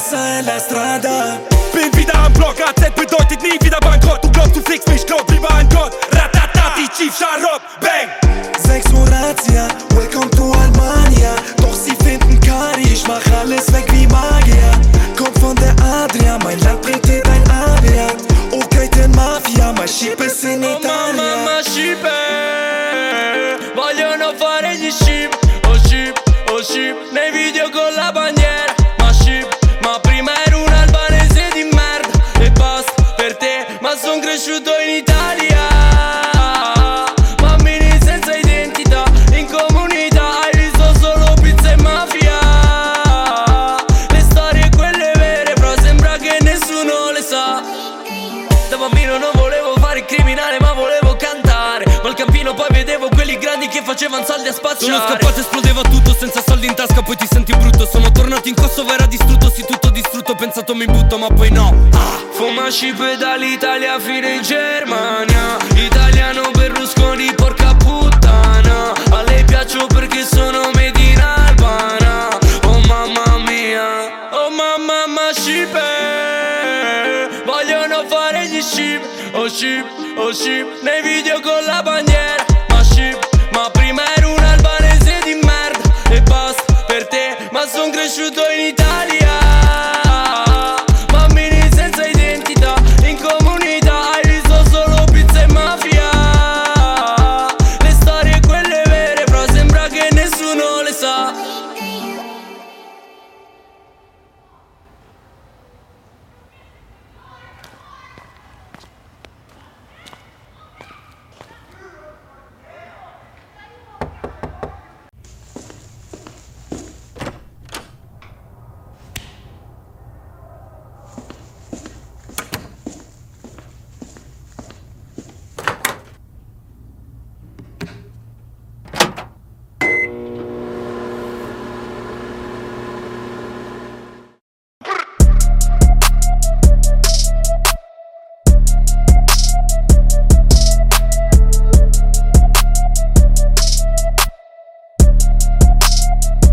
casa è la strada. Bin wieder am Block, AZ bedeutet nie wieder Bankrott. Du glaubst, du fliegst mich, glaub lieber an Gott. Ratatati, Chief Sharop, bang. 6 Uhr Razzia, welcome to Almania. Doch sie finden Kari, ich mach alles weg wie Magier. Kommt von der Adria, mein Land bringt dir dein Aviat Okay, den Mafia, mein Ship ist in Oh mamma Italia ma ship Vogliono fare gli ship Oh ship, oh ship Nei video con la bandiera Mesut che facevano soldi a spacciare. Sono scappato, esplodeva tutto senza soldi in tasca Poi ti senti brutto. Sono tornato in Kosovo, era distrutto Sì, tutto distrutto, pensato mi butto ma poi no. Ah. Fuma ship dall'Italia fino in Germania. Italiano Berlusconi porca puttana. A lei piaccio perché sono made in Albana Oh mamma mia. Oh mamma ma ship Vogliono fare gli ship Oh ship, oh ship Nei video con la bandiera Peace.